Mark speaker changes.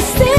Speaker 1: stay